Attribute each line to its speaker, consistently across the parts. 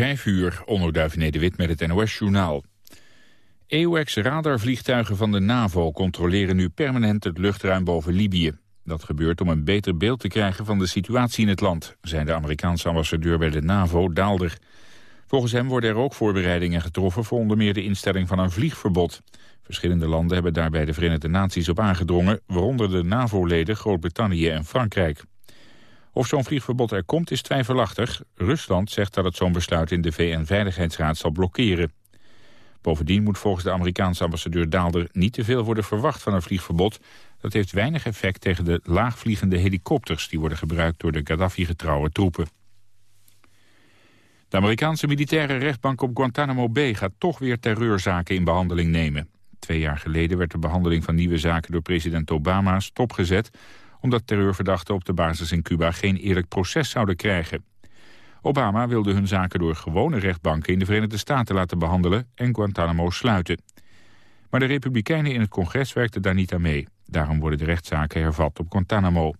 Speaker 1: Vijf uur, onderduif Nederwit met het NOS-journaal. EUX-radarvliegtuigen van de NAVO controleren nu permanent het luchtruim boven Libië. Dat gebeurt om een beter beeld te krijgen van de situatie in het land, zei de Amerikaanse ambassadeur bij de NAVO, Daalder. Volgens hem worden er ook voorbereidingen getroffen voor onder meer de instelling van een vliegverbod. Verschillende landen hebben daarbij de Verenigde Naties op aangedrongen, waaronder de NAVO-leden Groot-Brittannië en Frankrijk. Of zo'n vliegverbod er komt is twijfelachtig. Rusland zegt dat het zo'n besluit in de VN-veiligheidsraad zal blokkeren. Bovendien moet volgens de Amerikaanse ambassadeur Daalder niet te veel worden verwacht van een vliegverbod. Dat heeft weinig effect tegen de laagvliegende helikopters die worden gebruikt door de Gaddafi-getrouwe troepen. De Amerikaanse militaire rechtbank op Guantanamo Bay gaat toch weer terreurzaken in behandeling nemen. Twee jaar geleden werd de behandeling van nieuwe zaken door president Obama stopgezet omdat terreurverdachten op de basis in Cuba geen eerlijk proces zouden krijgen. Obama wilde hun zaken door gewone rechtbanken in de Verenigde Staten laten behandelen en Guantanamo sluiten. Maar de Republikeinen in het congres werkten daar niet aan mee. Daarom worden de rechtszaken hervat op Guantanamo.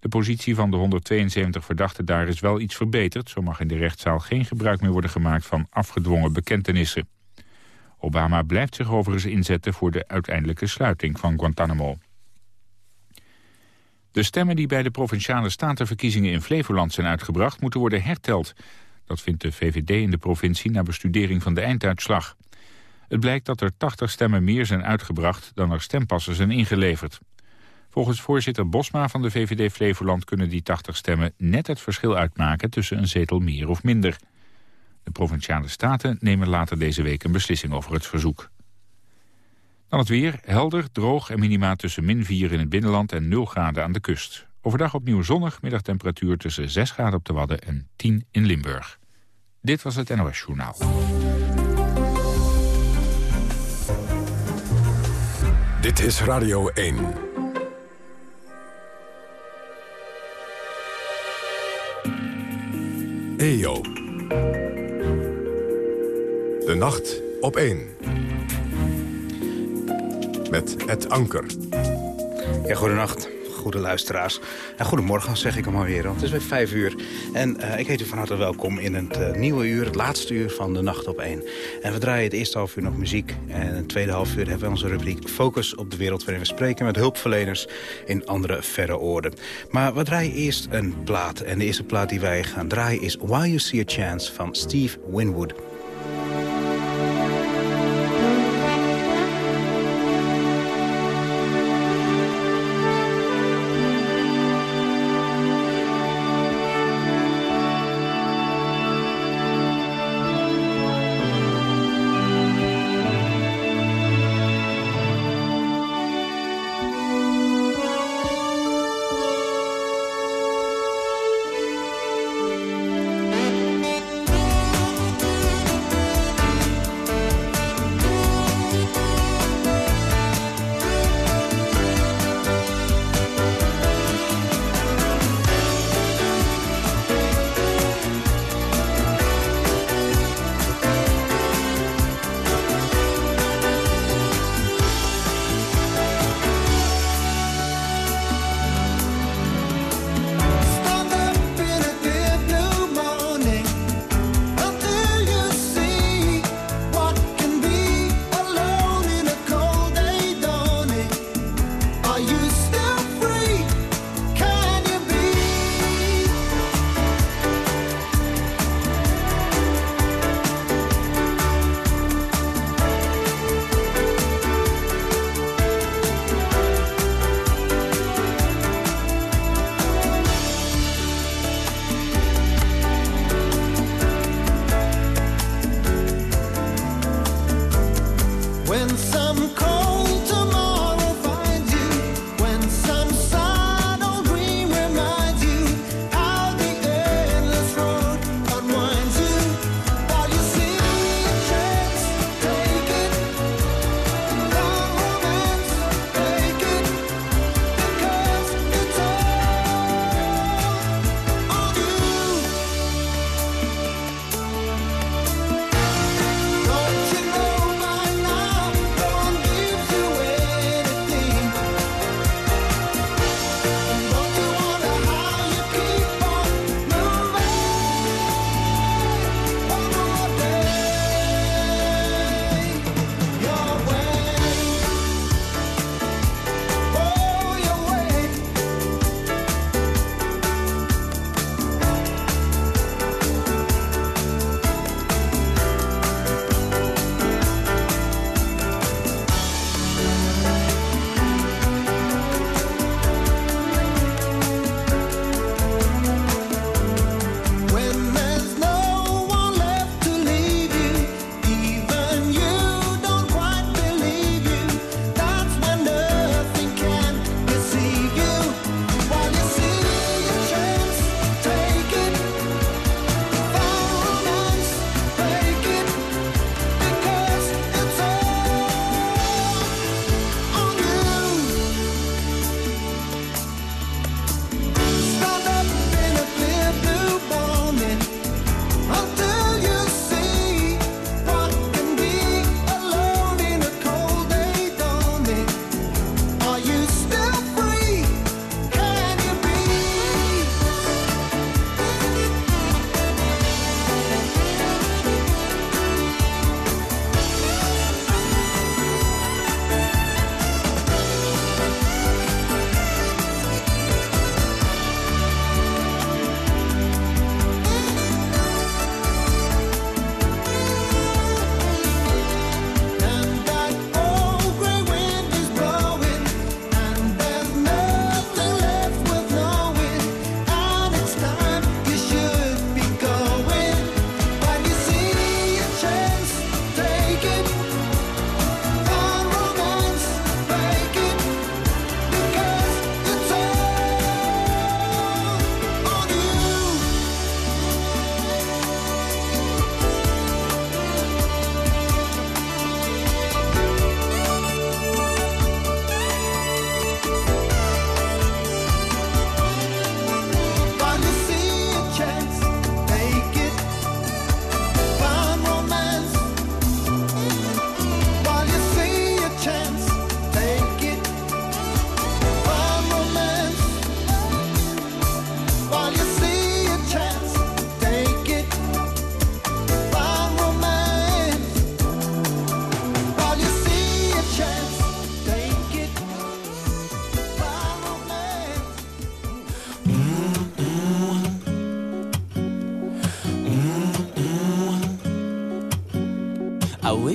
Speaker 1: De positie van de 172 verdachten daar is wel iets verbeterd. Zo mag in de rechtszaal geen gebruik meer worden gemaakt van afgedwongen bekentenissen. Obama blijft zich overigens inzetten voor de uiteindelijke sluiting van Guantanamo. De stemmen die bij de Provinciale Statenverkiezingen in Flevoland zijn uitgebracht... moeten worden herteld. Dat vindt de VVD in de provincie na bestudering van de einduitslag. Het blijkt dat er 80 stemmen meer zijn uitgebracht dan er stempassen zijn ingeleverd. Volgens voorzitter Bosma van de VVD Flevoland kunnen die 80 stemmen net het verschil uitmaken tussen een zetel meer of minder. De Provinciale Staten nemen later deze week een beslissing over het verzoek. Dan het weer, helder, droog en minima tussen min 4 in het binnenland en 0 graden aan de kust. Overdag opnieuw zonnig, middagtemperatuur tussen 6 graden op de Wadden en 10 in Limburg. Dit was het NOS Journaal.
Speaker 2: Dit is Radio 1. EO. De nacht op 1 met het Anker.
Speaker 3: Ja, goedenacht. Goede luisteraars. En goedemorgen zeg ik hem alweer, want het is weer vijf uur. En uh, ik heet u van harte welkom in het uh, nieuwe uur, het laatste uur van de Nacht op 1. En we draaien het eerste half uur nog muziek. En het tweede half uur hebben we onze rubriek Focus op de wereld... waarin we spreken met hulpverleners in andere verre oorden. Maar we draaien eerst een plaat. En de eerste plaat die wij gaan draaien is Why You See a Chance van Steve Winwood.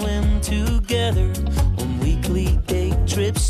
Speaker 4: swim together on weekly day trips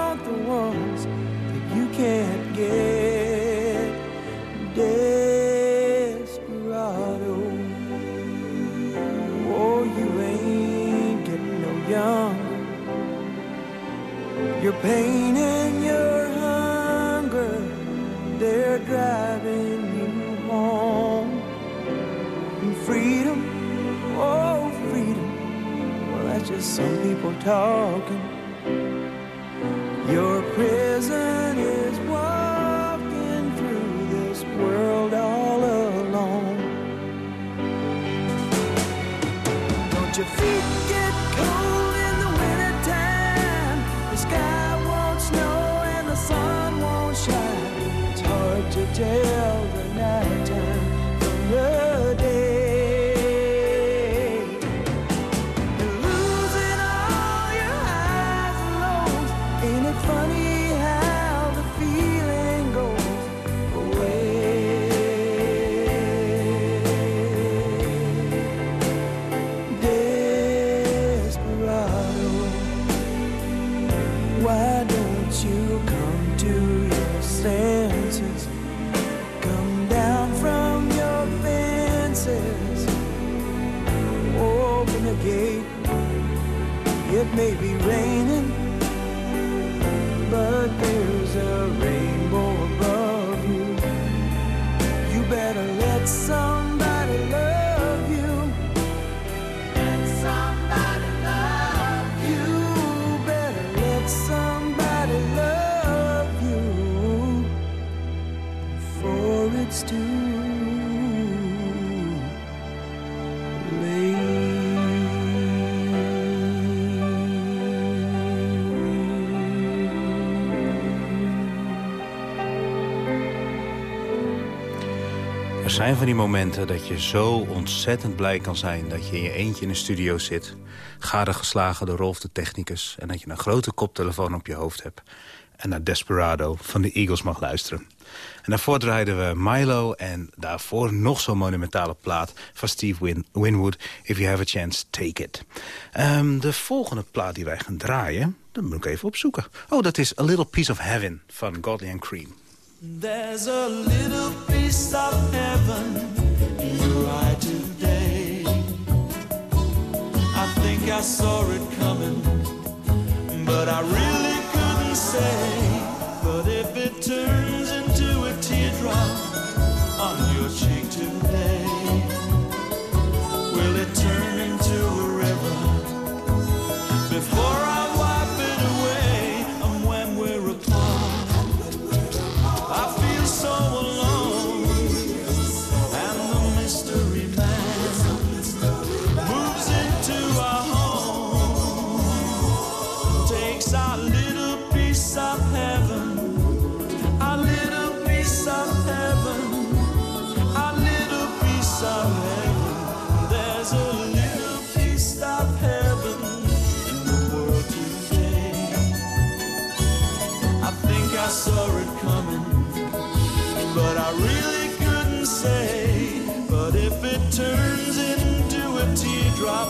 Speaker 5: can't get. Desperado. Oh, you ain't getting no younger. Your pain and your hunger, they're driving you home. And freedom, oh, freedom. Well, that's just some people talking. Your prison
Speaker 6: day
Speaker 3: zijn van die momenten dat je zo ontzettend blij kan zijn... dat je in je eentje in een studio zit, gadegeslagen door Rolf de technicus... en dat je een grote koptelefoon op je hoofd hebt... en naar Desperado van de Eagles mag luisteren. En daarvoor draaiden we Milo en daarvoor nog zo'n monumentale plaat... van Steve Win Winwood, If You Have a Chance, Take It. Ehm, de volgende plaat die wij gaan draaien, dat moet ik even opzoeken. Oh, dat is A Little Piece of Heaven van Godley and Cream.
Speaker 6: There's a little piece of heaven in your eye today. I think I saw it coming, but I really couldn't say. But if it turns turns into a teardrop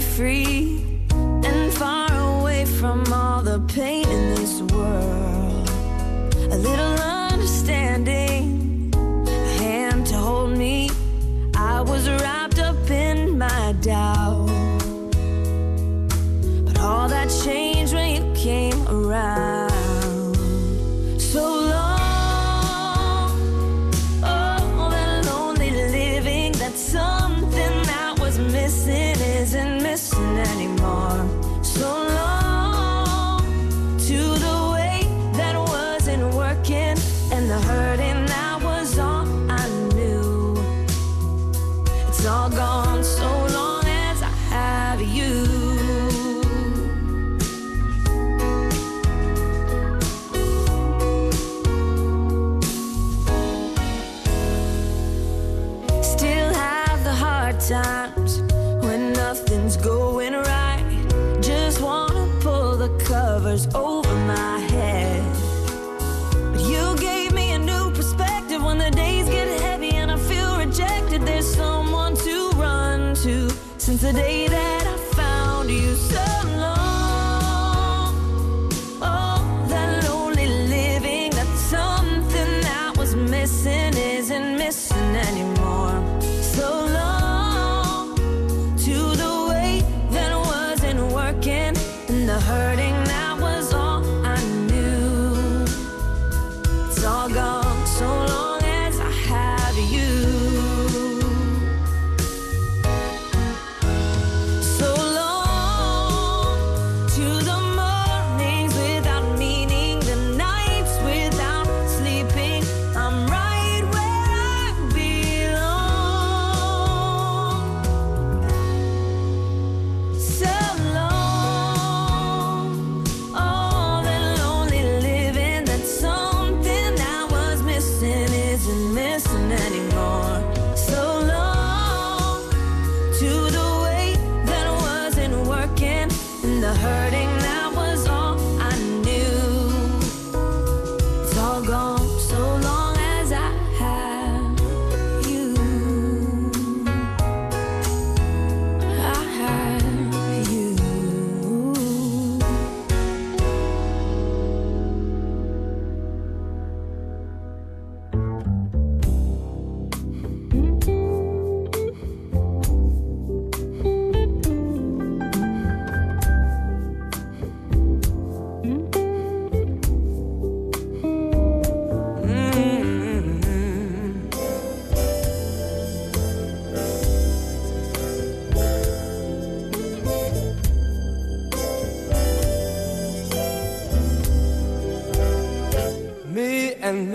Speaker 7: free and far away from all the pain in this world.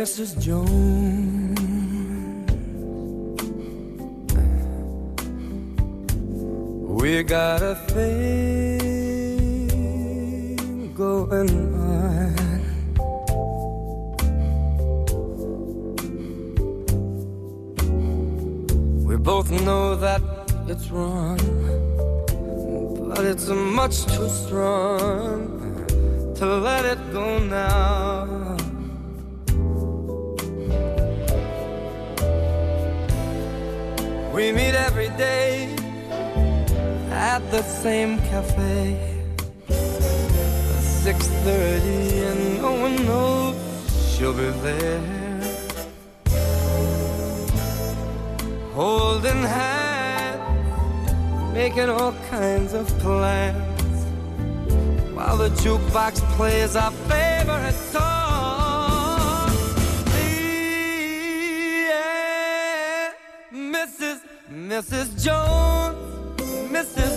Speaker 8: Mrs. Jones. We got a thing. same cafe at 6.30 and no one knows she'll be there Holding hands, making all kinds of plans While the jukebox plays our favorite song Yeah, Mrs. Mrs. Jones, Mrs.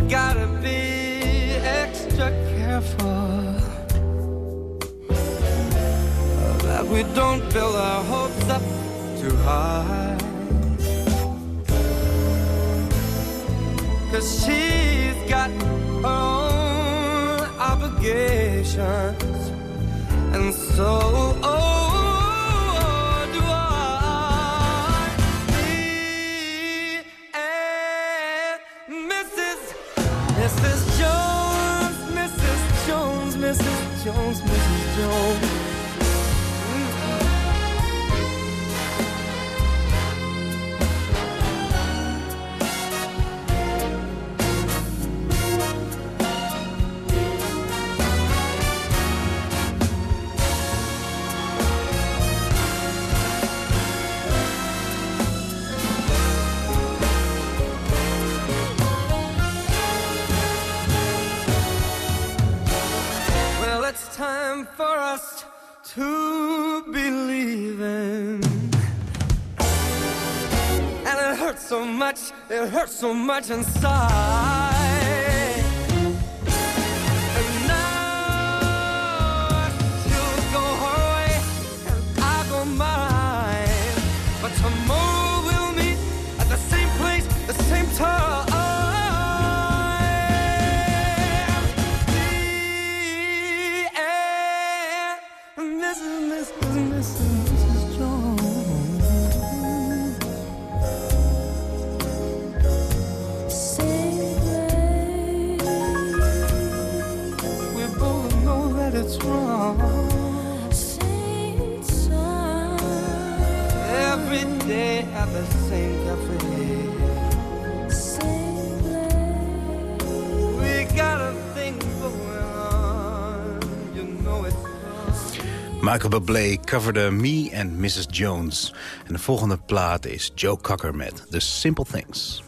Speaker 8: We gotta be extra careful that we don't build our hopes up too high. Cause she's got her own obligations, and so. Oh, Jones, Mrs. Jones. just to believe in. And it hurts so much, it hurts so much inside. they ever the of cafe. Same we got a thing going on, you know it's
Speaker 3: Michael Bublé coverde Me and Mrs. Jones. En de volgende plaat is Joe Cocker met The Simple Things.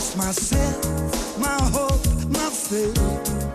Speaker 9: lost myself, my hope, my faith.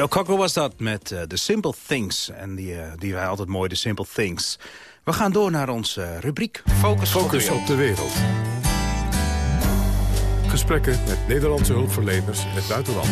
Speaker 3: Joe Cocker was dat met eh, The Simple Things. En die, eh, die wij altijd mooi, The Simple Things. We gaan door naar onze eh, rubriek Focus,
Speaker 2: Focus
Speaker 3: op
Speaker 2: op de wereld. Gesprekken met Nederlandse hulpverleners in het buitenland.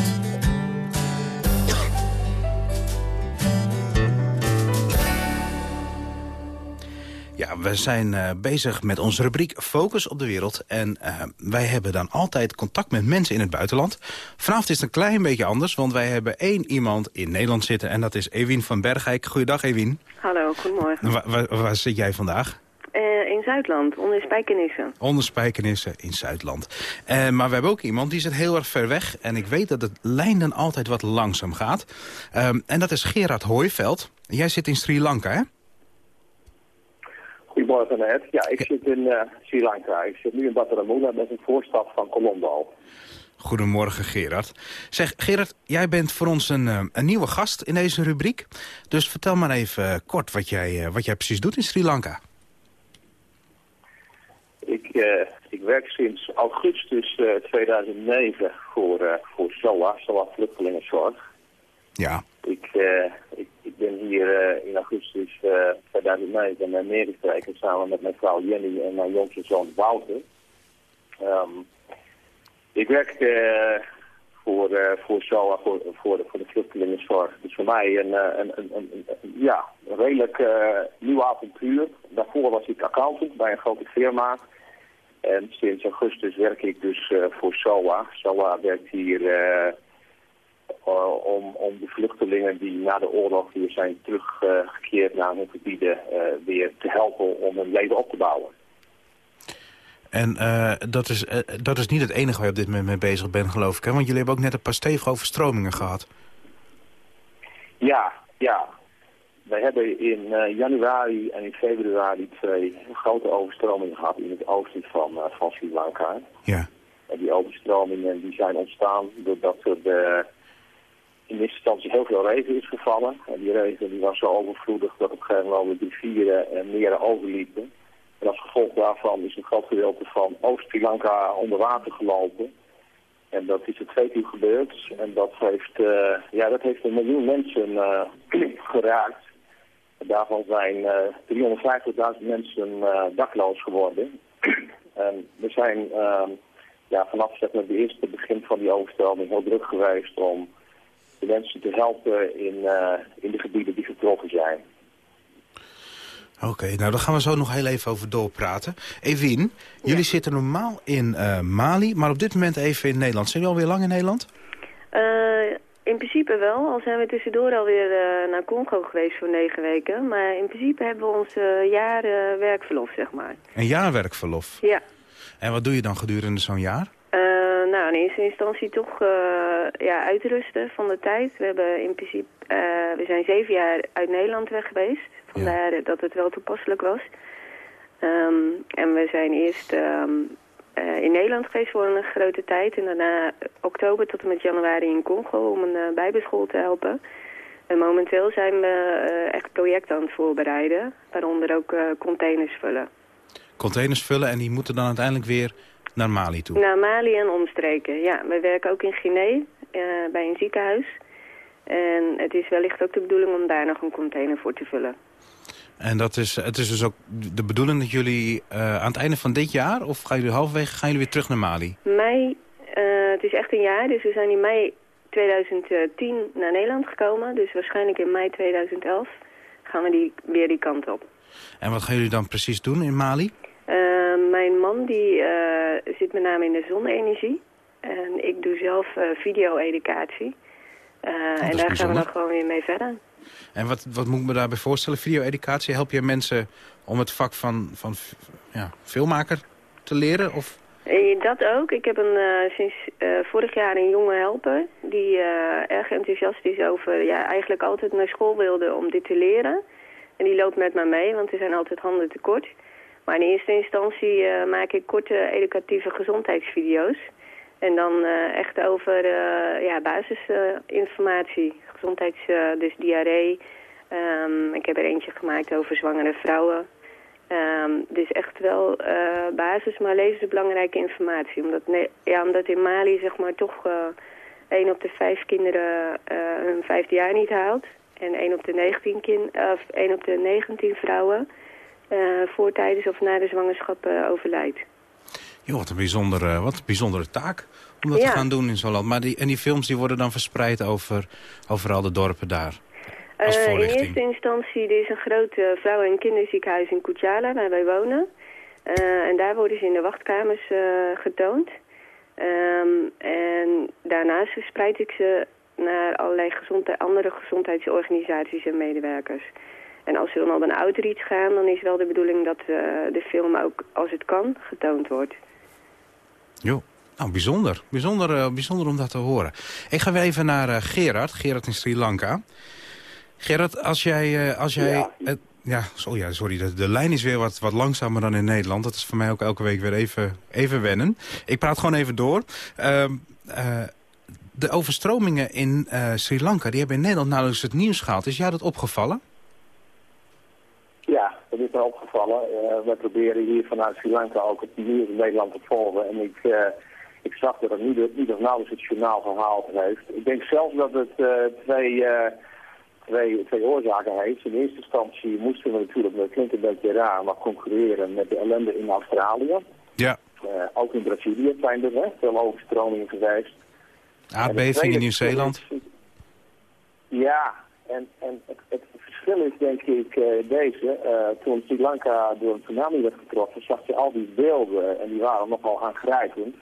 Speaker 3: Ja, we zijn eh, bezig met onze rubriek Focus op de Wereld. En eh, wij hebben dan altijd contact met mensen in het buitenland. Vanavond is het een klein beetje anders, want wij hebben één iemand in Nederland zitten. En dat is Ewien van Bergijk. Goeiedag, Ewien.
Speaker 10: Hallo, goedemorgen.
Speaker 3: Waar, waar, waar zit jij vandaag?
Speaker 10: Eh, in Zuidland, onder Spijkenissen.
Speaker 3: Onder Spijkenissen in Zuidland. Eh, maar we hebben ook iemand die zit heel erg ver weg. En ik weet dat het lijn dan altijd wat langzaam gaat. Ehm, en dat is Gerard Hooiveld. Jij zit in Sri Lanka, hè?
Speaker 11: Goedemorgen, Ed. Ja, ik zit in eh, Sri Lanka. Ik zit nu in Bataramuna, dat is een voorstad van Colombo.
Speaker 3: Goedemorgen, Gerard. Zeg, Gerard, jij bent voor ons een, eh, een nieuwe gast in deze rubriek. Dus vertel maar even eh, kort wat jij, wat jij precies doet in Sri Lanka.
Speaker 11: Ik, ik werk sinds augustus eh, 2009 voor, eh voor SOA, SOA Vluchtelingenzorg.
Speaker 3: Ja,
Speaker 11: Ik, ik, ik ben hier eh, in augustus eh 2009 naar neergestreken samen met mijn vrouw Jenny en mijn jongste zoon Wouter. Ehm, ik werk eh, voor, eh, voor SOA, voor, voor, de, voor vluchtelingenzorg. Dus voor mij een, een, een, een, ja, redelijk nieuw avontuur. Daarvoor was ik accountant bij een grote firma. En sinds augustus werk ik dus voor SOA. SOA werkt hier om, om de vluchtelingen die na de oorlog hier zijn teruggekeerd naar hun gebieden eh, weer te helpen om hun leven op te bouwen.
Speaker 3: en eh, dat, is, eh, dat is niet het enige waar je op dit moment mee bezig bent, geloof ik. Hè? Want jullie hebben ook net een paar stevige overstromingen gehad.
Speaker 11: Ja, ja. Wij hebben in eh, januari en in februari twee grote overstromingen gehad in het oosten van, eh, van Sri Lanka.
Speaker 3: Ja,
Speaker 11: En die overstromingen die zijn ontstaan doordat er de, in eerste instantie heel veel regen is gevallen. En die regen die was zo overvloedig dat op een gegeven moment de rivieren en meren overliepen. En als gevolg daarvan is een groot gedeelte van Oost-Sri Lanka onder water gelopen. En dat is er twee keer gebeurd. En dat heeft, eh, ja, dat heeft een miljoen mensen eh, geraakt. En daarvan zijn eh 350.000 mensen eh, dakloos geworden. en we zijn ehm, ja, vanaf zeg maar, het eerste begin van die overstroming heel druk geweest om de mensen te helpen in, eh, in de gebieden die getroffen zijn.
Speaker 3: oké. nou, daar gaan we zo nog heel even over doorpraten. Ewien, jullie zitten normaal in eh, Mali, maar op dit moment even in Nederland. Zijn jullie alweer lang in Nederland?
Speaker 10: Eh, in principe wel, al zijn we tussendoor alweer uh, naar Congo geweest voor negen weken. Maar in principe hebben we ons uh, jaar uh, werkverlof, zeg maar.
Speaker 3: Een jaarwerkverlof?
Speaker 10: Ja.
Speaker 3: En wat doe je dan gedurende zo'n jaar?
Speaker 10: Nou, in eerste instantie toch ja, uitrusten van de tijd. We hebben in principe, we zijn zeven jaar uit Nederland weg geweest. Vandaar ja. dat het wel toepasselijk was. Um, en we zijn eerst um, uh, in Nederland geweest voor een grote tijd. En daarna oktober tot en met januari in Congo om een bijbelschool te helpen. En momenteel zijn we echt projecten aan het voorbereiden. Waaronder ook containers vullen.
Speaker 3: Containers vullen en die moeten dan uiteindelijk weer naar Mali toe?
Speaker 10: Naar Mali en omstreken, ja. We werken ook in Guinea bij een ziekenhuis. En het is wellicht ook de bedoeling om daar nog een container voor te vullen.
Speaker 3: En dat is, het is dus ook de bedoeling dat jullie uh, aan het einde van dit jaar... of gaan jullie halverwege gaan jullie weer terug naar Mali?
Speaker 10: Mei, uh, het is echt een jaar. Dus we zijn in mei 2010 naar Nederland gekomen. Dus waarschijnlijk in mei 2011 gaan we die, weer die kant op.
Speaker 3: En wat gaan jullie dan precies doen in Mali?
Speaker 10: Uh, mijn man die zit met name in de zonne-energie. En ik doe zelf video-educatie. Oh, en daar gaan we dan gewoon weer mee verder.
Speaker 3: En wat, wat moet ik me daarbij voorstellen? Video-educatie, help je mensen om het vak van, van ja, filmmaker te leren? Of?
Speaker 10: Dat ook. Ik heb een, uh, sinds uh, vorig jaar een jonge helper die uh, erg enthousiast is over, ja, eigenlijk altijd naar school wilde om dit te leren. En die loopt met me mee, want er zijn altijd handen tekort. Maar in eerste instantie maak ik korte educatieve gezondheidsvideo's. En dan echt over ja, basisinformatie, gezondheids, uh, dus diarree. Um, ik heb er eentje gemaakt over zwangere vrouwen. Um, dus echt wel uh, basis, maar levensbelangrijke informatie. Omdat, ja, omdat in Mali zeg maar toch uh, op de vijf kinderen eh, hun vijfde jaar niet haalt. En één op de 19, kin of één op de 19 vrouwen eh, voor, tijdens of na de zwangerschap eh, overlijdt.
Speaker 3: Joh, wat een bijzondere, wat een bijzondere taak om dat te gaan doen in zo'n land. Maar die, en die films die worden dan verspreid over, over al de dorpen daar. Als
Speaker 10: Eh, in eerste instantie, er is een groot eh, vrouwen- en kinderziekenhuis in Kuchala, waar wij wonen. Eh, en daar worden ze in de wachtkamers eh, getoond. Ehm, en daarnaast verspreid ik ze naar allerlei gezondheid, andere gezondheidsorganisaties en medewerkers. En als ze dan op een outreach gaan, dan is wel de bedoeling dat eh, de film ook, als het kan, getoond wordt.
Speaker 3: Jo. Nou, bijzonder. Bijzonder, eh, bijzonder om dat te horen. Ik ga weer even naar eh, Gerard. Gerard in Sri Lanka. Gerard, als jij... eh, als jij
Speaker 11: Ja.
Speaker 3: het- ja, so, ja, sorry. De, de lijn is weer wat, wat langzamer dan in Nederland. Dat is voor mij ook elke week weer even, even wennen. Ik praat gewoon even door. Ehm, eh, de overstromingen in eh, Sri Lanka, die hebben in Nederland nauwelijks het nieuws gehaald. Is jou dat opgevallen?
Speaker 11: Ja, dat is me opgevallen. Eh we proberen hier vanuit Sri Lanka ook het nieuws in Nederland te volgen. En ik, eh, ik zag dat het niet, niet of nauwelijks het journaal gehaald heeft. Ik denk zelfs dat het eh, twee, twee, twee oorzaken heeft. In eerste instantie moesten we natuurlijk, dat klinkt een beetje raar, maar concurreren met de ellende in Australië.
Speaker 3: Ja.
Speaker 11: Ook in Brazilië zijn er hè, veel overstromingen geweest.
Speaker 3: Aardbeving in Nieuw-Zeeland.
Speaker 11: Ja, en, en het, het verschil is denk ik eh, deze. Eh, toen Sri Lanka door een tsunami werd getroffen, zag je al die beelden en die waren nogal aangrijpend.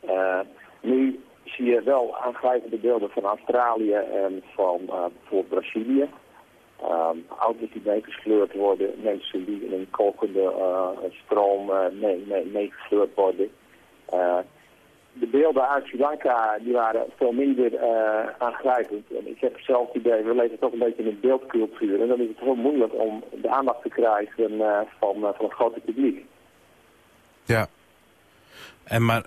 Speaker 11: Eh, nu zie je wel aangrijpende beelden van Australië en van bijvoorbeeld Brazilië. Auto's die meegesleurd worden, mensen die in een kokende stroom mee, mee, meegesleurd worden. De beelden uit Sri Lanka die waren veel minder eh, aangrijpend. En ik heb zelf het idee, we leven toch een beetje in een beeldcultuur. En dan is het heel moeilijk om de aandacht te krijgen eh, van, eh, van het grote publiek.
Speaker 3: Ja. En maar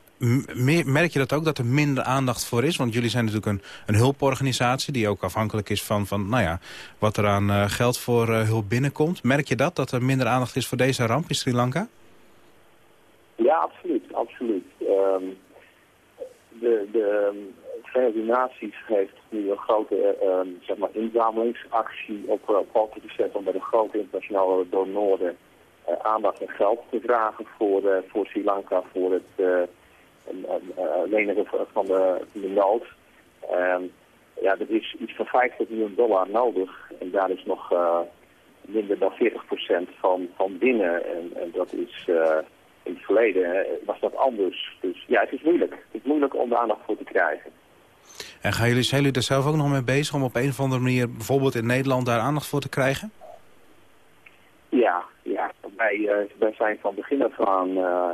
Speaker 3: merk je dat ook, dat er minder aandacht voor is? Want jullie zijn natuurlijk een, een hulporganisatie... die ook afhankelijk is van, van nou ja, wat er aan geld voor hulp binnenkomt. Merk je dat, dat er minder aandacht is voor deze ramp in Sri Lanka?
Speaker 11: Ja, absoluut. absoluut. Ehm, de, de ehm, Verenigde Naties heeft nu een grote eh, ehm, zeg maar inzamelingsactie op, eh, op poten gezet om bij de grote internationale donoren eh, aandacht en geld te vragen voor, voor Sri Lanka, voor het lenigen van de, de nood. Ehm, ja, er is iets van 50 miljoen dollar nodig en daar is nog minder dan 40% van, van binnen. En, en dat is in het verleden was dat anders. Dus ja, het is moeilijk. Het is moeilijk om de aandacht voor te krijgen.
Speaker 3: En gaan jullie, zijn jullie er zelf ook nog mee bezig om op een of andere manier... bijvoorbeeld in Nederland daar aandacht voor te krijgen?
Speaker 11: Ja, ja. Wij, eh, wij zijn van begin af aan eh,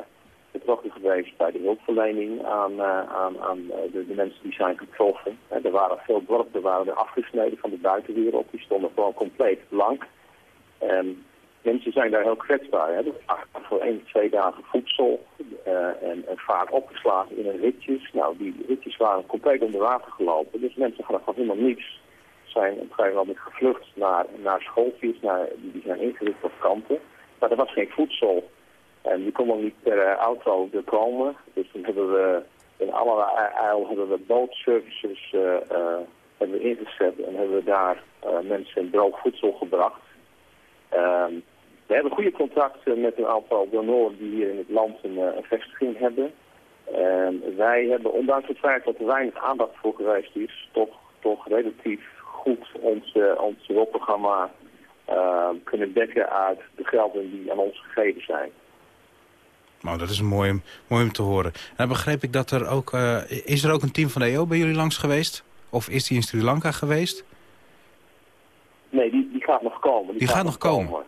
Speaker 11: betrokken geweest bij de hulpverlening aan, eh, aan, aan de, de mensen die zijn getroffen. Er waren veel dorpen waren er afgesneden van de buitenwereld. Die stonden gewoon compleet blank. En mensen zijn daar heel kwetsbaar. Hè. Voor één, twee dagen voedsel eh, en, en vaak opgeslagen in een ritjes. Nou, die ritjes waren compleet onder water gelopen. Dus mensen hadden gewoon helemaal niets. Zijn op een gegeven moment gevlucht naar, naar schooltjes, naar, die zijn ingericht op kanten. Maar er was geen voedsel. En die kon ook niet per eh, auto er komen. Dus toen hebben we in alle eil hebben we bootservices eh, hebben we ingezet en hebben we daar mensen droog voedsel gebracht. Ehm, we hebben goede contacten met een aantal donoren die hier in het land een, eh, een vestiging hebben. En wij hebben, ondanks het feit dat er weinig aandacht voor geweest is, toch, toch relatief goed ons, eh, ons hulpprogramma eh, kunnen dekken uit de gelden die aan ons gegeven zijn.
Speaker 3: Nou, dat is mooi, om- mooi om te horen. En dan begreep ik dat er ook... is er ook een team van de EO bij jullie langs geweest? Of is die in Sri Lanka geweest?
Speaker 11: Nee, die, die gaat nog komen.
Speaker 3: Die gaat nog komen.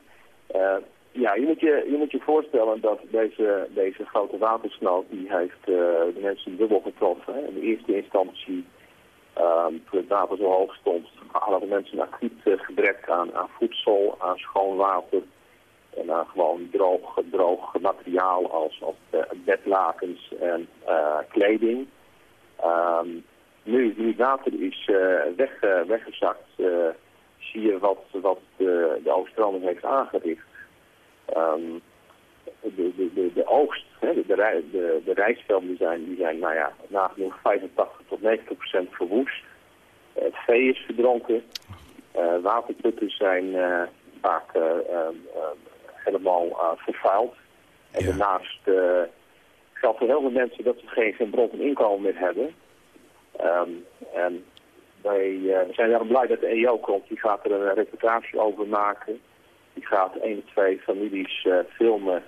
Speaker 11: Eh, ja, je moet je, je moet je voorstellen dat deze, deze grote watersnood, die heeft eh, de mensen dubbel getroffen. Hè. In de eerste instantie, ehm, toen het water zo hoog stond, hadden de mensen een acuut eh, gebrek aan, aan voedsel, aan schoon water en aan gewoon droog, droog materiaal als, als bedlakens en kleding. Ehm, nu, nu water is weg, weggezakt, zie je wat, wat de, de overstroming heeft aangericht. Ehm, de, de, de, de oogst, hè, de, de, de, de rijstvelden zijn, die zijn nou ja, nagenoeg 85 tot 90 procent verwoest. Eh, het vee is verdronken. Eh, waterputten zijn eh, vaak eh, eh, eh, helemaal vervuild. En
Speaker 3: Ja.
Speaker 11: daarnaast geldt voor heel veel mensen dat ze geen, geen bron van inkomen meer hebben. Ehm, en wij eh, we zijn erg blij dat de EO komt. Die gaat er een reportage over maken. Die gaat één of twee families eh, filmen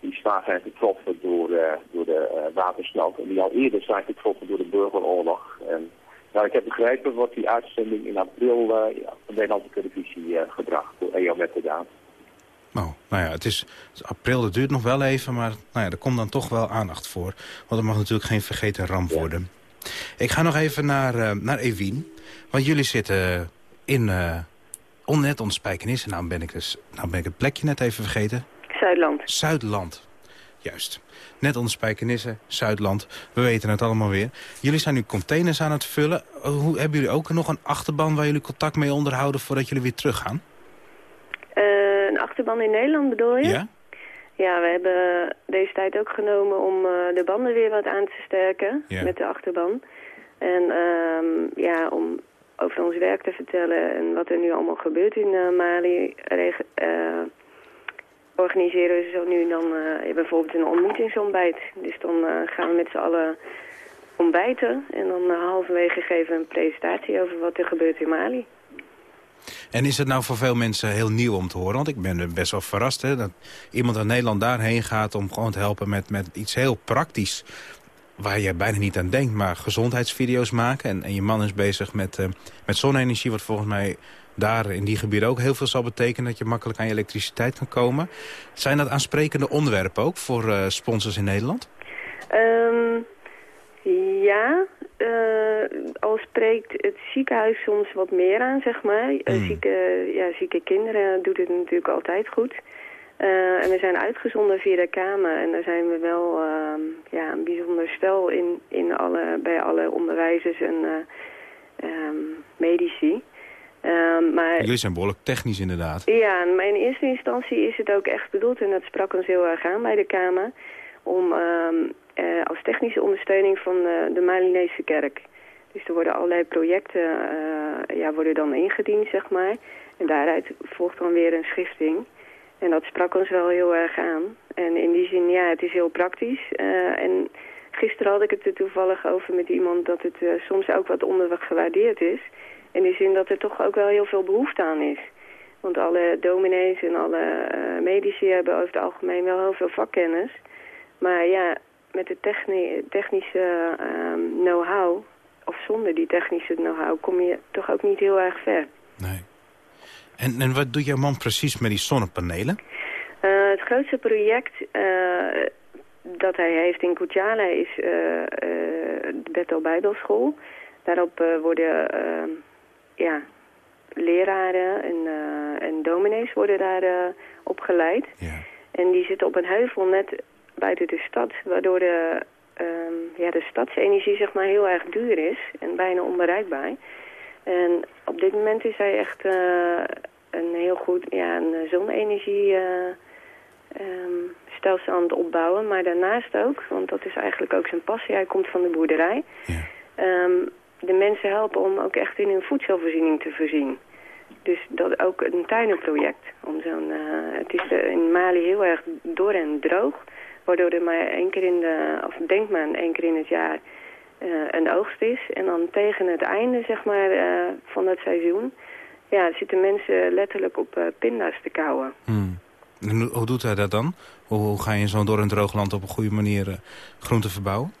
Speaker 11: die zwaar zijn getroffen door, eh, door de watersnood. En die al eerder zijn getroffen door de burgeroorlog. En nou, ik heb begrepen wordt die uitzending in april ja, op de Nederlandse televisie gebracht door EO Metterdaad.
Speaker 3: Nou, nou ja, het is, het is april, dat duurt nog wel even, maar nou ja, er komt dan toch wel aandacht voor. Want het mag natuurlijk geen vergeten ramp worden. Ik ga nog even naar, eh naar Ewien. Want jullie zitten in, eh on, net onder Spijkenisse. Nou ben, ik dus, nou ben ik het plekje net even vergeten.
Speaker 10: Zuidland.
Speaker 3: Zuidland. Juist. Net onder Spijkenisse, Zuidland. We weten het allemaal weer. Jullie zijn nu containers aan het vullen. Oh, Hoe, hebben jullie ook nog een achterban waar jullie contact mee onderhouden voordat jullie weer teruggaan?
Speaker 10: Eh, een achterban in Nederland bedoel je?
Speaker 3: Ja?
Speaker 10: Ja, we hebben deze tijd ook genomen om eh, de banden weer wat aan te sterken
Speaker 3: Ja.
Speaker 10: met de achterban. En ehm, ja, om over ons werk te vertellen en wat er nu allemaal gebeurt in eh, Mali, eh, organiseren we zo nu dan eh, bijvoorbeeld een ontmoetingsontbijt. Dus dan gaan we met z'n allen ontbijten en dan halverwege geven we een presentatie over wat er gebeurt in Mali.
Speaker 3: En is het nou voor veel mensen heel nieuw om te horen? Want ik ben best wel verrast hè, dat iemand uit Nederland daarheen gaat... om gewoon te helpen met, met iets heel praktisch waar je bijna niet aan denkt. Maar gezondheidsvideo's maken. En, en je man is bezig met, eh, met zonne-energie... wat volgens mij daar in die gebieden ook heel veel zal betekenen... dat je makkelijk aan je elektriciteit kan komen. Zijn dat aansprekende onderwerpen ook voor eh, sponsors in Nederland?
Speaker 10: Ehm, ja, eh, al spreekt het ziekenhuis soms wat meer aan, zeg maar.
Speaker 3: Hmm.
Speaker 10: zieke, ja, zieke kinderen doet het natuurlijk altijd goed. Eh, en we zijn uitgezonden via de Kamer en daar zijn we wel ehm, ja, een bijzonder stel in, in alle, bij alle onderwijzers en eh, ehm, medici. Ehm, maar
Speaker 3: Jullie zijn behoorlijk technisch inderdaad.
Speaker 10: ja, maar in eerste instantie is het ook echt bedoeld, en dat sprak ons heel erg aan bij de Kamer, om eh, als technische ondersteuning van de Malinese kerk. Dus er worden allerlei projecten ja, worden dan ingediend, zeg maar. En daaruit volgt dan weer een schifting. En dat sprak ons wel heel erg aan. En in die zin, ja, het is heel praktisch. Eh, en gisteren had ik het er toevallig over met iemand dat het eh, soms ook wat ondergewaardeerd is. In die zin dat er toch ook wel heel veel behoefte aan is. Want alle dominees en alle eh, medici hebben over het algemeen wel heel veel vakkennis. Maar ja, met de techni- technische ehm, know-how, of zonder die technische know-how, kom je toch ook niet heel erg ver.
Speaker 3: En, en wat doet jouw man precies met die zonnepanelen?
Speaker 10: Eh, het grootste project eh, dat hij heeft in Kuchala is eh, de Bethel Bijbelschool. Daarop worden ja, leraren en, en dominees worden daar opgeleid.
Speaker 3: Ja.
Speaker 10: En die zitten op een heuvel net buiten de stad, waardoor de, ehm, ja, de stadsenergie zeg maar heel erg duur is en bijna onbereikbaar. En op dit moment is hij echt eh, een heel goed ja, een zonne-energie eh, ehm, stelsel aan het opbouwen. Maar daarnaast ook, want dat is eigenlijk ook zijn passie, hij komt van de boerderij.
Speaker 3: Ja.
Speaker 10: Ehm, de mensen helpen om ook echt in hun voedselvoorziening te voorzien. Dus dat ook een tuinenproject. Om zo'n, eh, het is in Mali heel erg dor en droog. Waardoor er maar één keer in de, of denk maar één keer in het jaar een oogst is. En dan tegen het einde zeg maar, eh, van dat seizoen ja, zitten mensen letterlijk op eh, pinda's te kauwen.
Speaker 3: Hmm. En hoe, doet hij dat dan? Hoe, hoe ga je zo'n door- en droogland op een goede manier eh, groenten verbouwen?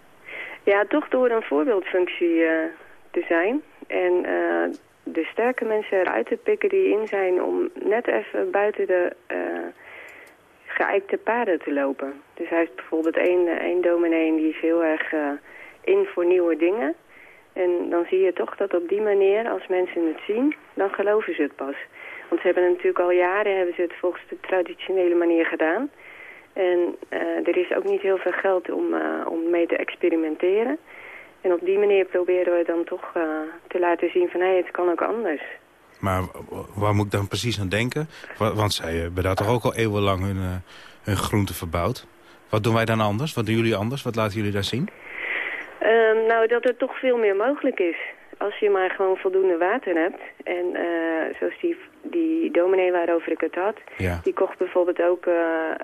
Speaker 10: Ja, toch door een voorbeeldfunctie eh, te zijn. En eh, de sterke mensen eruit te pikken die in zijn om net even buiten de eh geëikte paden te lopen. Dus hij heeft bijvoorbeeld één, eh, één dominee die is heel erg eh, in voor nieuwe dingen. En dan zie je toch dat op die manier, als mensen het zien, dan geloven ze het pas. Want ze hebben natuurlijk al jaren hebben ze het volgens de traditionele manier gedaan. En eh, er is ook niet heel veel geld om, eh, om mee te experimenteren. En op die manier proberen we dan toch eh, te laten zien van hé, het kan ook anders.
Speaker 3: Maar waar moet ik dan precies aan denken? Wa- Want zij hebben daar toch ook al eeuwenlang hun, hun groenten verbouwt. Wat doen wij dan anders? Wat doen jullie anders? Wat laten jullie daar zien?
Speaker 10: Ehm, nou, dat er toch veel meer mogelijk is. Als je maar gewoon voldoende water hebt. En eh, zoals die, die dominee waarover ik het had.
Speaker 3: Ja.
Speaker 10: Die kocht bijvoorbeeld ook eh,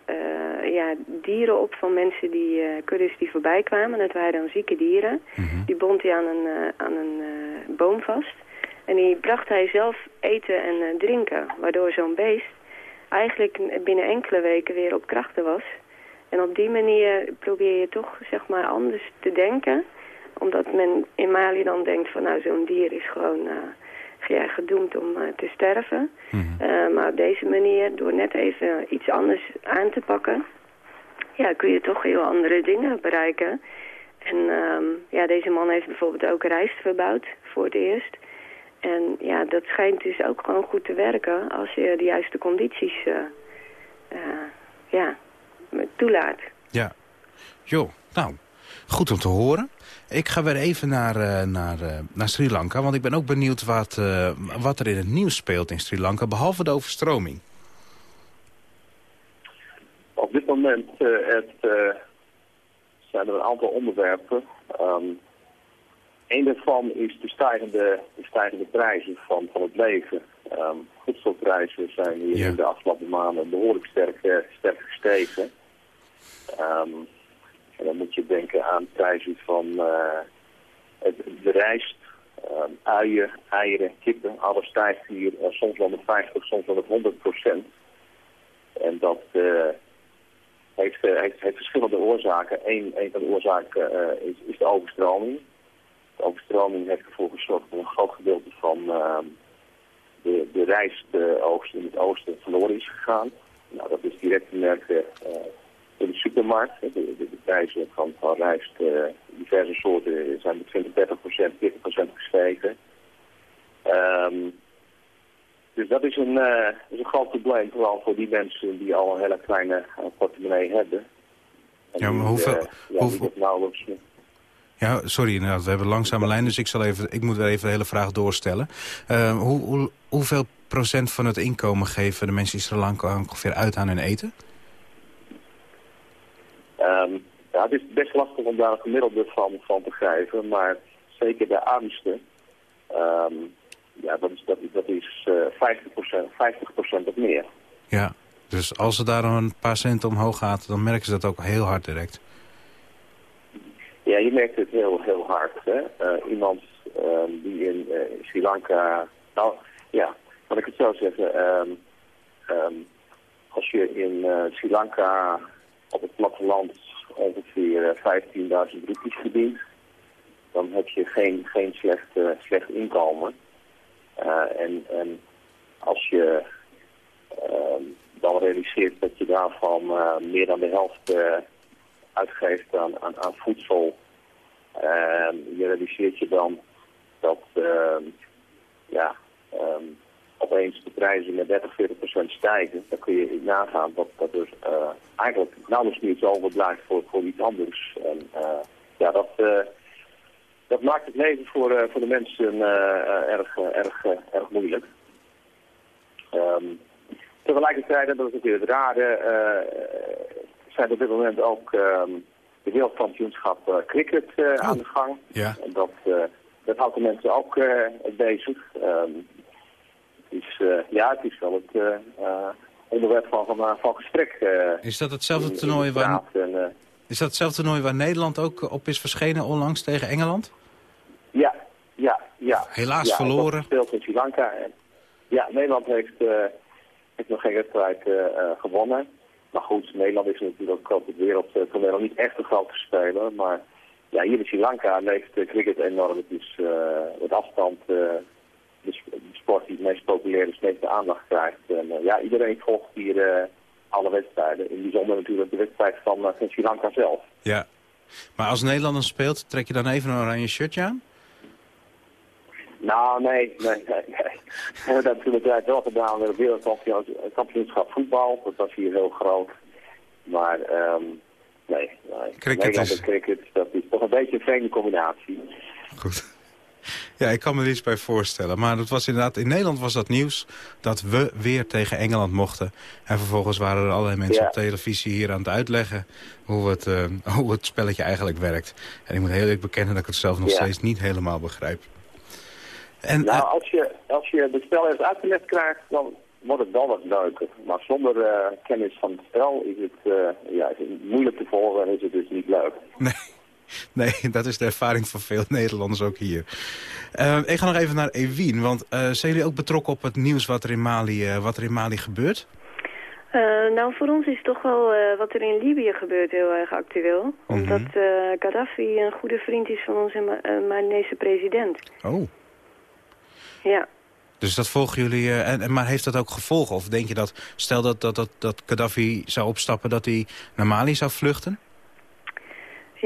Speaker 10: eh, ja, dieren op van mensen die, kuddes die voorbij kwamen. Dat waren dan zieke dieren.
Speaker 3: Mhm.
Speaker 10: Die bond hij aan een, aan een boom vast. En die bracht hij zelf eten en drinken. Waardoor zo'n beest eigenlijk binnen enkele weken weer op krachten was. En op die manier probeer je toch zeg maar anders te denken. Omdat men in Mali dan denkt van nou zo'n dier is gewoon eh, ja, gedoemd om eh, te sterven. Eh, maar op deze manier, door net even iets anders aan te pakken, ja, kun je toch heel andere dingen bereiken. En ehm, ja, deze man heeft bijvoorbeeld ook rijst verbouwd voor het eerst. En ja, dat schijnt dus ook gewoon goed te werken als je de juiste condities ja, toelaat.
Speaker 3: Ja. Jo, nou, goed om te horen. Ik ga weer even naar, eh, naar, eh, naar Sri Lanka, want ik ben ook benieuwd wat, eh, wat er in het nieuws speelt in Sri Lanka, behalve de overstroming.
Speaker 11: Op dit moment eh, het, eh, zijn er een aantal onderwerpen. Ehm een daarvan is de stijgende, de stijgende prijzen van, van het leven. Ehm voedselprijzen zijn hier
Speaker 3: Ja.
Speaker 11: in de afgelopen maanden behoorlijk sterk, eh, sterk gestegen. Ehm, en dan moet je denken aan prijzen van eh, de rijst, ehm, uien, eieren, kippen. Alles stijgt hier eh, soms wel met 50, soms wel met 100 procent. En dat eh, heeft, heeft, heeft verschillende oorzaken. Eén een van de oorzaken is, is de overstroming. De overstroming heeft ervoor gezorgd dat een groot gedeelte van ehm, de, de rijstoogst in het oosten verloren is gegaan. Nou, dat is direct te merken in de supermarkt. De, de, de prijzen van, van rijst, eh, diverse soorten, zijn met 20, 30 procent, 40 procent gestegen. Ehm, dus dat is een, eh, is een groot probleem, vooral voor die mensen die al een hele kleine eh, portemonnee hebben. En
Speaker 3: Ja, maar hoeveel-
Speaker 11: ja,
Speaker 3: hoeveel-
Speaker 11: nauwelijks...
Speaker 3: Ja, sorry, inderdaad, we hebben een langzame lijn, dus ik, zal even, ik moet weer even de hele vraag doorstellen. Eh, hoe, hoe, hoeveel procent van het inkomen geven de mensen in Sri Lanka ongeveer uit aan hun eten?
Speaker 11: Ehm, ja, het is best lastig om daar een gemiddelde van, van te geven, maar zeker de armsten, ehm, ja, dat is, dat, dat is eh 50%, 50% of meer.
Speaker 3: Ja, dus als het daar een paar cent omhoog gaat, dan merken ze dat ook heel hard direct.
Speaker 11: Ja, je merkt het heel, heel hard. Hè? Eh, iemand ehm, die in eh, Sri Lanka... Nou, ja, laat ik het zo zeggen. als je in eh, Sri Lanka op het platteland ongeveer eh, 15.000 rupies verdient... dan heb je geen, geen slecht, eh, slecht inkomen. Eh, en, en als je ehm, dan realiseert dat je daarvan eh, meer dan de helft... eh, uitgeeft aan, aan, aan voedsel. En je realiseert je dan dat ehm, ja, ehm, opeens de prijzen met 30, 40 procent stijgen. Dan kun je nagaan dat, dat er eh, eigenlijk nauwelijks meer iets overblijft voor, voor iets anders. En eh, ja, dat, eh, dat maakt het leven voor, voor de mensen erg, erg, erg moeilijk. Ehm, tegelijkertijd, en dat is natuurlijk het rare, zijn op dit moment ook ehm, de wereldkampioenschap cricket eh, aan de gang.
Speaker 3: Ja.
Speaker 11: En dat, dat houdt de mensen ook bezig. Ehm, eh, ja, het is wel het eh, eh, onderwerp van, van, van gesprek.
Speaker 3: Is dat hetzelfde
Speaker 11: in-
Speaker 3: toernooi waar.
Speaker 11: En,
Speaker 3: is dat hetzelfde toernooi waar Nederland ook op is verschenen onlangs tegen Engeland?
Speaker 11: Ja, ja, ja.
Speaker 3: Helaas
Speaker 11: ja,
Speaker 3: verloren.
Speaker 11: Dat speelt in Sri Lanka. En, ja, Nederland heeft, heeft nog geen wedstrijd gewonnen. Maar goed, Nederland is natuurlijk ook op het wereldtoneel niet echt een grote speler. Maar ja, hier in Sri Lanka leeft cricket enorm. Het is met afstand de, sp- de sport die het meest populair is, het meeste aandacht krijgt. En eh, ja, iedereen volgt hier eh, alle wedstrijden. In bijzonder natuurlijk de wedstrijd van, eh, van Sri Lanka zelf.
Speaker 3: Ja. Maar als Nederland dan speelt, trek je dan even een oranje shirtje aan?
Speaker 11: Nou, nee, nee, nee. nee. We hebben dat de tijd wel gedaan met het wereldkampioenschap voetbal. Dat was hier heel groot. Maar, ehm nee, nee.
Speaker 3: Cricket
Speaker 11: Nederland
Speaker 3: is-
Speaker 11: en cricket, dat is toch een beetje een vreemde combinatie.
Speaker 3: Goed. Ja, ik kan me er iets bij voorstellen. Maar dat was inderdaad, in Nederland was dat nieuws dat we weer tegen Engeland mochten. En vervolgens waren er allerlei mensen
Speaker 11: Ja.
Speaker 3: op televisie hier aan het uitleggen hoe het, eh, hoe het spelletje eigenlijk werkt. En ik moet heel eerlijk bekennen dat ik het zelf nog
Speaker 11: Ja.
Speaker 3: steeds niet helemaal begrijp. En,
Speaker 11: Nou,
Speaker 3: eh,
Speaker 11: als je, als je het spel eens uitgelegd krijgt, dan wordt het wel wat leuker. Maar zonder eh, kennis van het spel is het, ja, is het moeilijk te volgen en is het dus niet leuk.
Speaker 3: nee, nee, dat is de ervaring van veel Nederlanders ook hier. Eh, ik ga nog even naar Ewien, want eh, zijn jullie ook betrokken op het nieuws wat er in Mali, eh, wat er in Mali gebeurt?
Speaker 10: Eh, nou, voor ons is toch wel wat er in Libië gebeurt heel erg actueel. Omdat eh, Gaddafi een goede vriend is van onze Ma Malinese president.
Speaker 3: Oh.
Speaker 10: Ja.
Speaker 3: Dus dat volgen jullie, en, en, maar heeft dat ook gevolgen? Of denk je dat, stel dat, dat, dat, dat Gaddafi zou opstappen, dat hij naar Mali zou vluchten?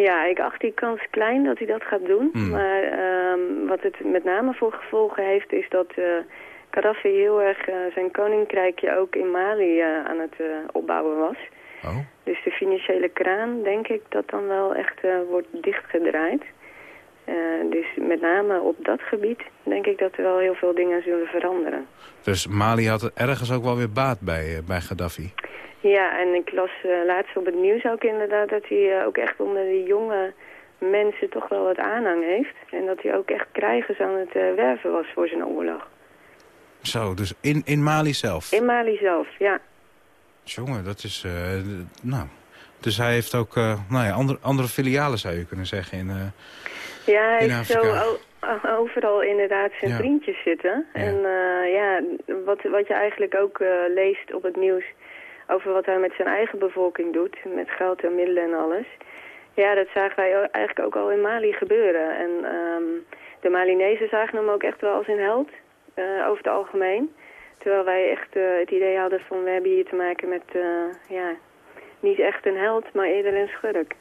Speaker 10: Ja, ik acht die kans klein dat hij dat gaat doen.
Speaker 3: Hmm.
Speaker 10: Maar ehm, wat het met name voor gevolgen heeft, is dat eh Gaddafi heel erg eh, zijn koninkrijkje ook in Mali eh, aan het opbouwen was.
Speaker 3: Oh.
Speaker 10: Dus de financiële kraan, denk ik, dat dan wel echt wordt dichtgedraaid. Eh, dus met name op dat gebied denk ik dat er wel heel veel dingen zullen veranderen.
Speaker 3: Dus Mali had er ergens ook wel weer baat bij, eh, bij Gaddafi.
Speaker 10: Ja, en ik las eh, laatst op het nieuws ook inderdaad dat hij ook echt onder die jonge mensen toch wel wat aanhang heeft. En dat hij ook echt krijgers aan het werven was voor zijn oorlog.
Speaker 3: Zo, dus in, in Mali zelf.
Speaker 10: In Mali zelf, ja.
Speaker 3: Jongen, dat is... nou, dus hij heeft ook nou ja, andere, andere filialen, zou je kunnen zeggen. In,
Speaker 10: Ja, hij
Speaker 3: In
Speaker 10: heeft zo overal inderdaad zijn
Speaker 3: Ja.
Speaker 10: vriendjes zitten.
Speaker 3: Ja.
Speaker 10: En eh, ja, wat, wat je eigenlijk ook eh, leest op het nieuws over wat hij met zijn eigen bevolking doet, met geld en middelen en alles. Ja, dat zagen wij eigenlijk ook al in Mali gebeuren. En ehm, de Malinezen zagen hem ook echt wel als een held, eh, over het algemeen. Terwijl wij echt het idee hadden van we hebben hier te maken met, ja, niet echt een held, maar eerder een schurk.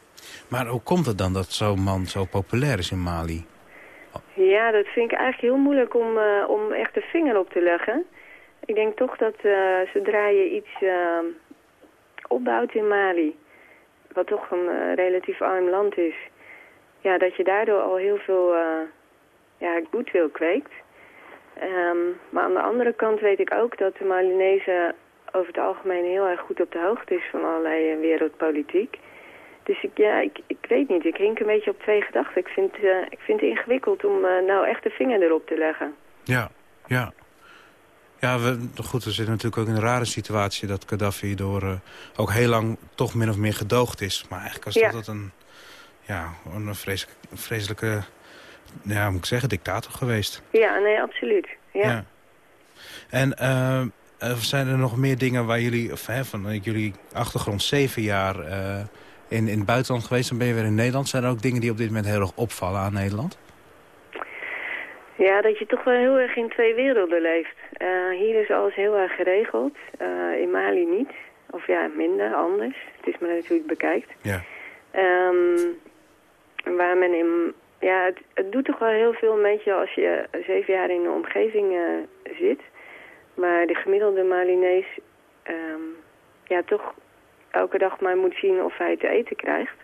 Speaker 3: Maar hoe komt het dan dat zo'n man zo populair is in Mali?
Speaker 10: Ja, dat vind ik eigenlijk heel moeilijk om, eh, om echt de vinger op te leggen. Ik denk toch dat eh, zodra je iets eh, opbouwt in Mali, wat toch een relatief arm land is, ja, dat je daardoor al heel veel ja, goodwill kweekt. Um, maar aan de andere kant weet ik ook dat de Malinezen over het algemeen heel erg goed op de hoogte is van allerlei wereldpolitiek. Dus ik, ja, ik, ik weet niet. Ik hink een beetje op twee gedachten. Ik vind, uh, ik vind het ingewikkeld om uh, nou echt de vinger erop te leggen.
Speaker 3: Ja, ja. Ja, we, goed, we zitten natuurlijk ook in een rare situatie... dat Gaddafi door uh, ook heel lang toch min of meer gedoogd is. Maar eigenlijk was
Speaker 10: Ja.
Speaker 3: dat een, ja, een vreselijke, ja, moet ik zeggen, dictator geweest.
Speaker 10: Ja, nee, absoluut. Ja.
Speaker 3: Ja. En zijn er nog meer dingen waar jullie, of hè, van jullie achtergrond zeven jaar in, in het buitenland geweest, dan ben je weer in Nederland. Zijn er ook dingen die op dit moment heel erg opvallen aan Nederland?
Speaker 10: Ja, dat je toch wel heel erg in twee werelden leeft. Uh, hier is alles heel erg geregeld. Uh, in Mali niet. Of ja, minder, anders. Het is maar net hoe je het bekijkt.
Speaker 3: Ja.
Speaker 10: Um, waar men in... Ja, het, het, doet toch wel heel veel met je als je zeven jaar in een omgeving uh, zit. Maar de gemiddelde Malinees... Um, ja, toch elke dag maar moet zien of hij te eten krijgt.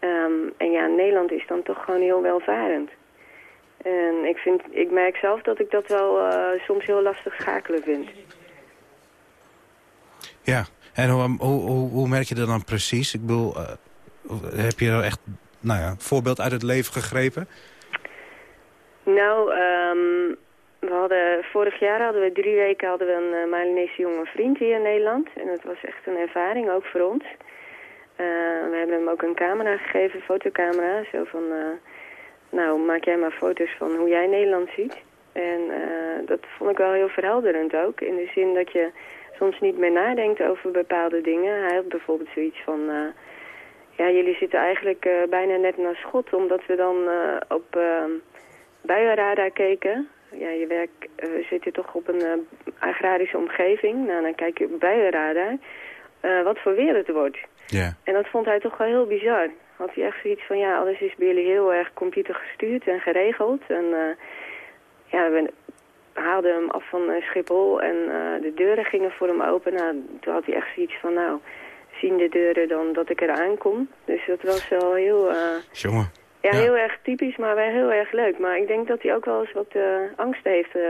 Speaker 10: Um, en ja, Nederland is dan toch gewoon heel welvarend. En ik, vind, ik merk zelf dat ik dat wel uh, soms heel lastig schakelen vind.
Speaker 3: Ja, en hoe, hoe, hoe, merk je dat dan precies? Ik bedoel, uh, heb je er echt nou ja, een voorbeeld uit het leven gegrepen?
Speaker 10: Nou, um, we hadden, vorig jaar hadden we drie weken hadden we een uh, Malinese jonge vriend hier in Nederland. En dat was echt een ervaring, ook voor ons. Uh, we hebben hem ook een camera gegeven, een fotocamera. Zo van, uh, nou maak jij maar foto's van hoe jij Nederland ziet. En dat vond ik wel heel verhelderend ook. In de zin dat je soms niet meer nadenkt over bepaalde dingen. Hij had bijvoorbeeld zoiets van... Ja, jullie zitten eigenlijk bijna net naar schot. Omdat we dan uh, op uh, buienradar keken. Ja, je werk, we zitten toch op een uh, agrarische omgeving. Nou, dan kijk je op buienradar. Uh, wat voor weer het wordt.
Speaker 3: Ja.
Speaker 10: En dat vond hij toch wel heel bizar. Had hij echt zoiets van, ja, alles is bij jullie heel erg computergestuurd en geregeld. En uh, ja, we haalden hem af van uh, Schiphol en uh, de deuren gingen voor hem open. Nou, toen had hij echt zoiets van, nou, zien de deuren dan dat ik eraan kom. Dus dat was wel heel... Uh,
Speaker 3: Jongen.
Speaker 10: Ja,
Speaker 3: Ja.
Speaker 10: heel erg typisch, maar wel heel erg leuk. Maar ik denk dat hij ook wel eens wat eh, angst heeft eh,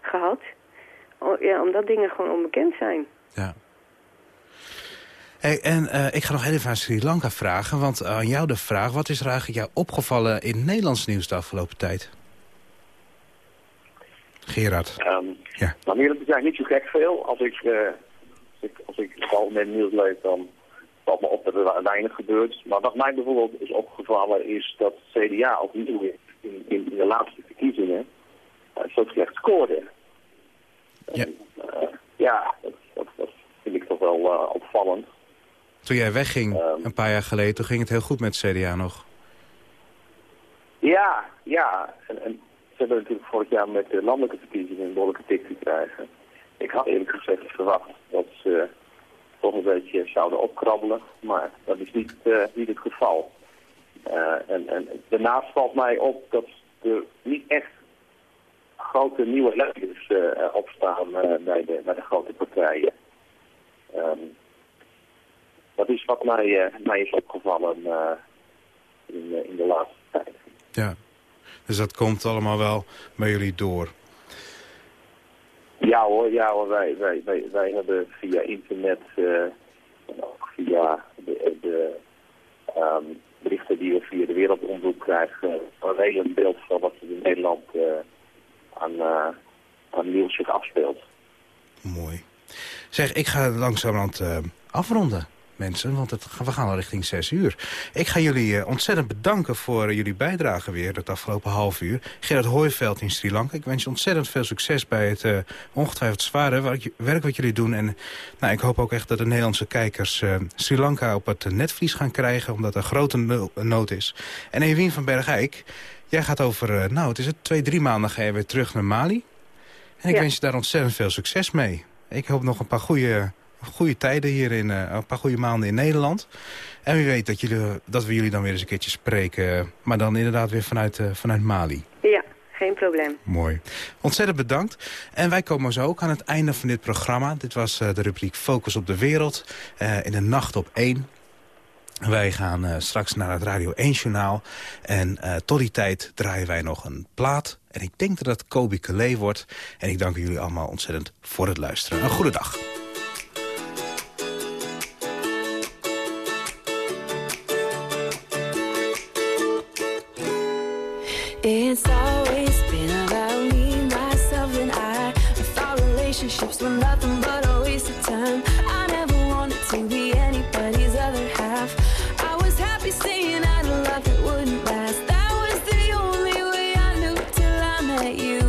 Speaker 10: gehad. O- ja, omdat dingen gewoon onbekend zijn.
Speaker 3: Ja. Hey, en eh, ik ga nog even aan Sri Lanka vragen. Want aan jou de vraag, wat is er eigenlijk jou opgevallen in Nederlands nieuws de afgelopen tijd? Gerard.
Speaker 11: Ehm
Speaker 3: Ja.
Speaker 11: Maar meer, het is eigenlijk niet zo gek veel. Als ik, eh, als ik, als ik het algemeen nieuws lees, dan valt me op dat er weinig gebeurt. Maar wat mij bijvoorbeeld is opgevallen, is dat CDA opnieuw in, in, in de laatste verkiezingen eh, zo slecht scoorde.
Speaker 3: Ja.
Speaker 11: Eh, ja, dat, dat, dat vind ik toch wel eh, opvallend.
Speaker 3: Toen jij wegging,
Speaker 11: Ehm.
Speaker 3: een paar jaar geleden, toen ging het heel goed met CDA nog.
Speaker 11: Ja, ja. En, en ze hebben natuurlijk vorig jaar met de landelijke verkiezingen een behoorlijke tik gekregen. Ik had eerlijk gezegd verwacht dat ze toch een beetje zouden opkrabbelen, maar dat is niet, eh, niet het geval. Eh, en, en daarnaast valt mij op dat er niet echt grote nieuwe leiders eh, opstaan bij, de, bij de grote partijen. Ehm, dat is wat mij, mij is opgevallen in, in de laatste tijd.
Speaker 3: Ja. Dus dat komt allemaal wel bij jullie door.
Speaker 11: Ja hoor, ja hoor. Wij, wij, hebben via internet eh, en ook via de, de ehm, berichten die we via de wereldomroep krijgen, een heel beeld van wat er in Nederland eh, aan, eh, aan nieuws zich afspeelt.
Speaker 3: Mooi. Zeg, ik ga langzamerhand afronden, mensen. Want het, we gaan al richting zes uur. Ik ga jullie eh, ontzettend bedanken voor jullie bijdrage weer... het afgelopen half uur. Gerard Hooiveld in Sri Lanka. Ik wens je ontzettend veel succes bij het eh, ongetwijfeld zware werk, wat jullie doen. En nou, ik hoop ook echt dat de Nederlandse kijkers eh, Sri Lanka op het netvlies gaan krijgen... omdat er grote no- nood is. En Ewien van Bergijk, jij gaat over... eh, nou, het is het twee, drie maanden ga je weer terug naar Mali... En ik
Speaker 10: Ja.
Speaker 3: wens je daar ontzettend veel succes mee. Ik hoop nog een paar goede, goede tijden hier in, eh, een paar goede maanden in Nederland. En wie weet dat, jullie, dat we jullie dan weer eens een keertje spreken. Maar dan inderdaad weer vanuit, eh, vanuit Mali.
Speaker 10: Ja, geen probleem.
Speaker 3: Mooi. Ontzettend bedankt. En wij komen zo ook aan het einde van dit programma. Dit was eh, de rubriek Focus op de Wereld. in de nacht op 1. Wij gaan straks naar het Radio 1 journaal. En tot die tijd draaien wij nog een plaat. En ik denk dat het Kobe Calais wordt. En ik dank jullie allemaal ontzettend voor het luisteren. Een goede dag.
Speaker 7: It's always been about me, myself, and I. I thought relationships were nothing but a waste of time. I never wanted to be anybody's other half. I was happy saying I love that wouldn't last. That was the only way I knew till I met you.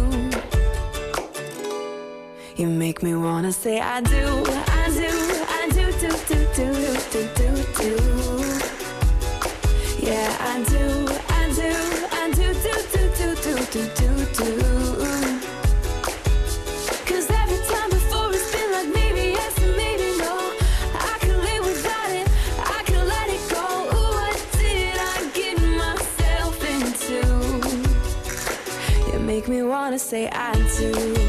Speaker 7: You make me wanna say I do, I do, I do, do, do, do, do, do, do. Yeah, I do, make me wanna say I do,